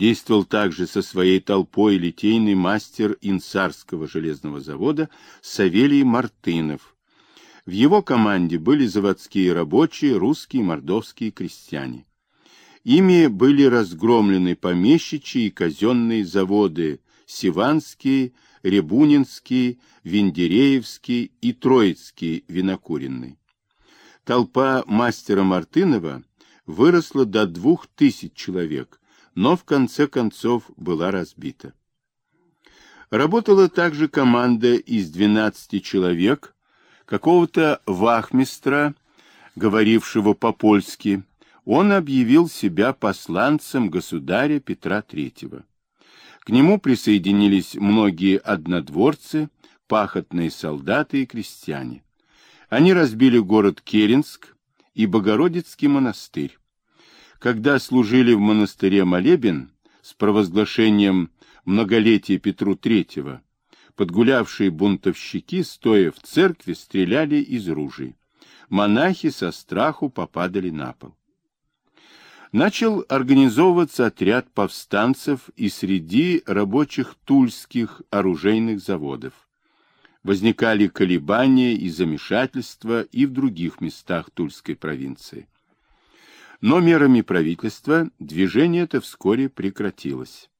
Действовал также со своей толпой литейный мастер Инсарского железного завода Савелий Мартынов. В его команде были заводские рабочие, русские, мордовские крестьяне. Ими были разгромлены помещичьи и казенные заводы Сиванский, Рябунинский, Вендереевский и Троицкий винокуренный. Толпа мастера Мартынова выросла до двух тысяч человек, но в конце концов была разбита. Работала также команда из 12 человек, какого-то вахмистра, говорившего по-польски. Он объявил себя посланцем государя Петра III. К нему присоединились многие однодворцы, пахотные солдаты и крестьяне. Они разбили город Керенск и Богородицкий монастырь. Когда служили в монастыре молебен с провозглашением многолетия Петру III, подгулявшие бунтовщики, стоя в церкви, стреляли из ружей. Монахи со страху попадали на пол начал организовываться отряд повстанцев и среди рабочих тульских оружейных заводов. Возникали колебания и замешательства и в других местах Тульской провинции. Но мерами правительства движение это вскоре прекратилось.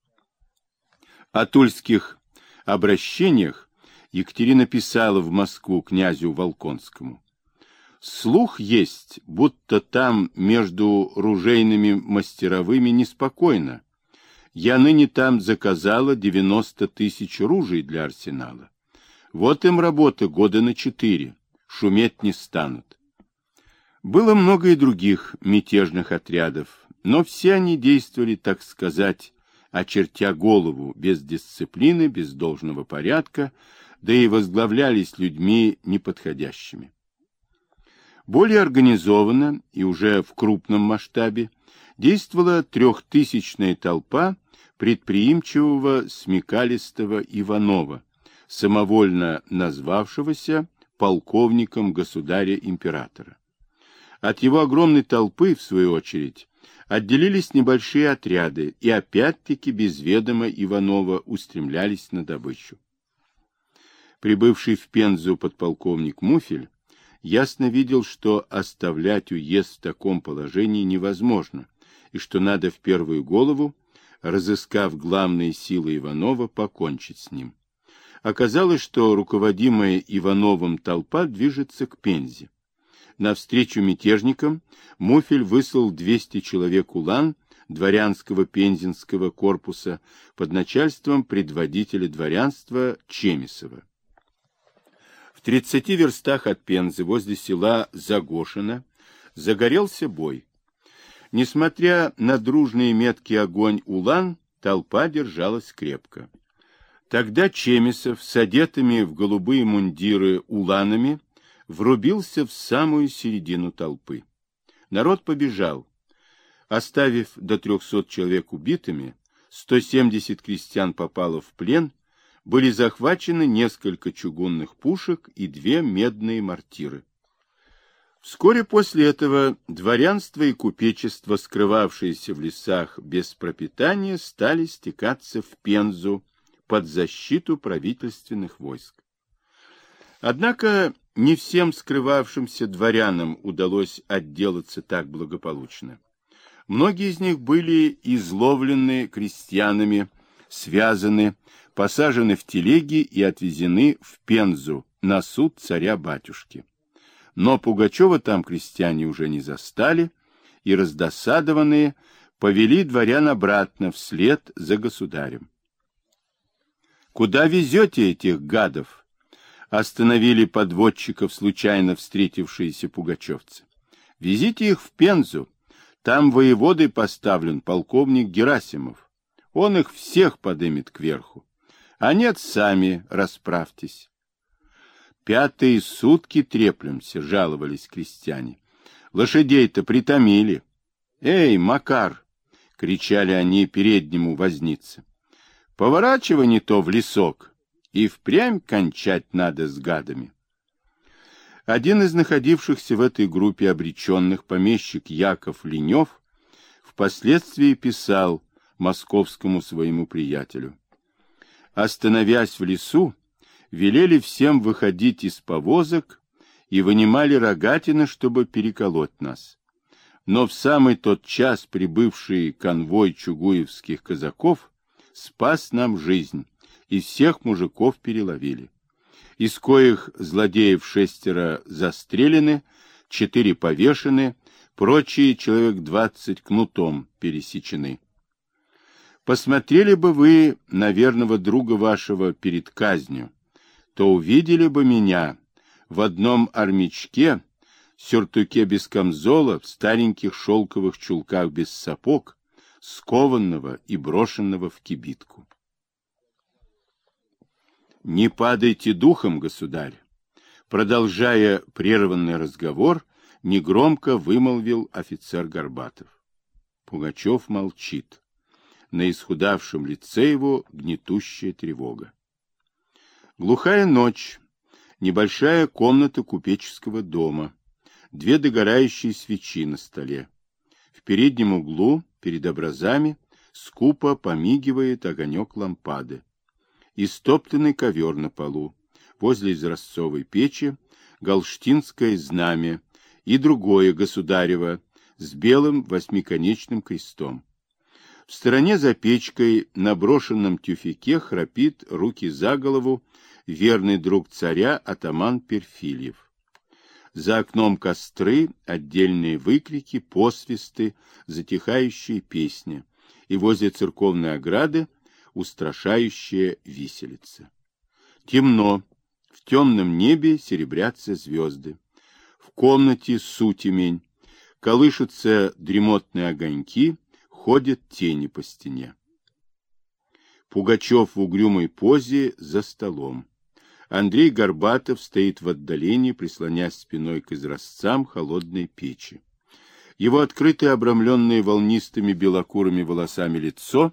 О тульских обращениях Екатерина писала в Москву князю Волконскому. Слух есть, будто там между ружейными мастеровыми неспокойно. Я ныне там заказала 90 тысяч ружей для арсенала. Вот им работа года на четыре, шуметь не станут. Было много и других мятежных отрядов, но все они действовали, так сказать, очертя голову, без дисциплины, без должного порядка, да и возглавлялись людьми неподходящими. Более организованно и уже в крупном масштабе действовала трехтысячная толпа предприимчивого смекалистого Иванова, самовольно назвавшегося полковником государя-императора. От его огромной толпы, в свою очередь, отделились небольшие отряды и опять-таки без ведома Иванова устремлялись на добычу. Прибывший в Пензу подполковник Муфель ясно видел, что оставлять уезд в таком положении невозможно, и что надо в первую голову, разыскав главные силы Иванова, покончить с ним. Оказалось, что руководимая Ивановым толпа движется к Пензе. Навстречу мятежникам Муфель выслал 200 человек улан дворянского пензенского корпуса под начальством предводителя дворянства Чемисова. В тридцати верстах от Пензы, возле села Загошино, загорелся бой. Несмотря на дружный меткий огонь улан, толпа держалась крепко. Тогда Чемисов с одетыми в голубые мундиры уланами врубился в самую середину толпы. Народ побежал. Оставив до трехсот человек убитыми, сто семьдесят крестьян попало в плен, были захвачены несколько чугунных пушек и две медные мортиры. Вскоре после этого дворянство и купечество, скрывавшиеся в лесах без пропитания, стали стекаться в Пензу под защиту правительственных войск. Однако не всем скрывавшимся дворянам удалось отделаться так благополучно. Многие из них были изловлены крестьянами, связаны, посажены в телеги и отвезены в Пензу на суд царя-батюшки. Но Пугачева там крестьяне уже не застали, и раздосадованные повели дворян обратно вслед за государем. «Куда везете этих гадов?» Остановили подводчиков случайно встретившиеся пугачевцы. «Везите их в Пензу. Там воеводой поставлен полковник Герасимов. Он их всех подымет кверху. А нет, сами расправьтесь. Пятые сутки треплемся, жаловались крестьяне. Лошадей-то притомили. Эй, Макар! кричали они переднему вознице. Поворачивай не то в лесок, и впрямь кончать надо с гадами. Один из находившихся в этой группе обреченных помещик Яков Ленев впоследствии писал московскому своему приятелю. Остановясь в лесу, велели всем выходить из повозок и вынимали рогатины, чтобы переколоть нас. Но в самый тот час прибывший конвой чугуевских казаков спас нам жизнь, и всех мужиков переловили. Из коих злодеев шестеро застрелены, четыре повешены, прочие человек двадцать кнутом пересечены. Посмотрели бы вы на верного друга вашего перед казнью, то увидели бы меня в одном армячке, сюртуке без камзола, в стареньких шелковых чулках без сапог, скованного и брошенного в кибитку. Не падайте духом, государь. Продолжая прерванный разговор, негромко вымолвил офицер Горбатов. Пугачев молчит. На исхудавшем лице его гнетущая тревога. Глухая ночь, небольшая комната купеческого дома, две догорающие свечи на столе. В переднем углу, перед образами, скупо помигивает огонек лампады. Истоптанный ковер на полу, возле изразцовой печи, галштинское знамя и другое государево с белым восьмиконечным крестом. В стороне за печкой на брошенном тюфяке храпит руки за голову верный друг царя атаман Перфильев. За окном костры, отдельные выкрики, посвисты, затихающие песни, и возле церковной ограды устрашающая виселица. Темно, в темном небе серебрятся звезды. В комнате сутемень, колышутся дремотные огоньки, ходят тени по стене. Пугачев в угрюмой позе за столом. Андрей Горбатов стоит в отдалении, прислонясь спиной к изразцам холодной печи. Его открытое, обрамленное волнистыми белокурыми волосами лицо,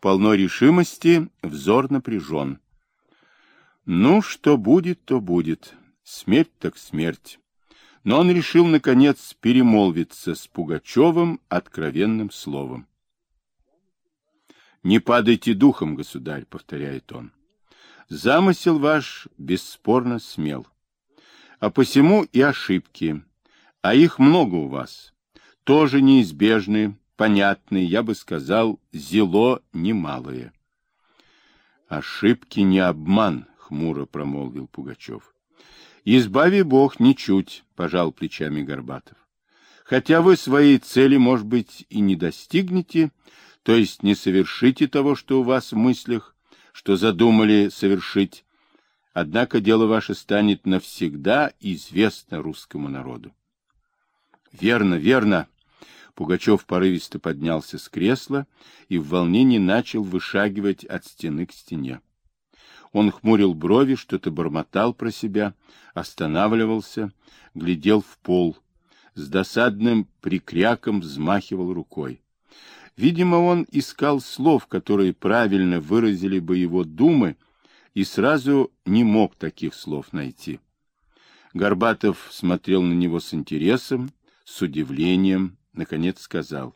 полно решимости, взор напряжен. Ну, что будет, то будет. Смерть так смерть. Но он решил, наконец, перемолвиться с Пугачевым откровенным словом. «Не падайте духом, государь», — повторяет он. Замысел ваш бесспорно смел. А посему и ошибки, а их много у вас, тоже неизбежны, понятны, я бы сказал, зело немалые. Ошибки не обман, хмуро промолвил Пугачев. Избави Бог ничуть, пожал плечами Горбатов. Хотя вы своей цели, может быть, и не достигнете, то есть не совершите того, что у вас в мыслях, что задумали совершить, однако дело ваше станет навсегда известно русскому народу. Верно, верно. Пугачев порывисто поднялся с кресла и в волнении начал вышагивать от стены к стене. Он хмурил брови, что-то бормотал про себя, останавливался, глядел в пол, с досадным прикряком взмахивал рукой. Видимо, он искал слов, которые правильно выразили бы его думы, и сразу не мог таких слов найти. Горбатов смотрел на него с интересом, с удивлением, наконец сказал.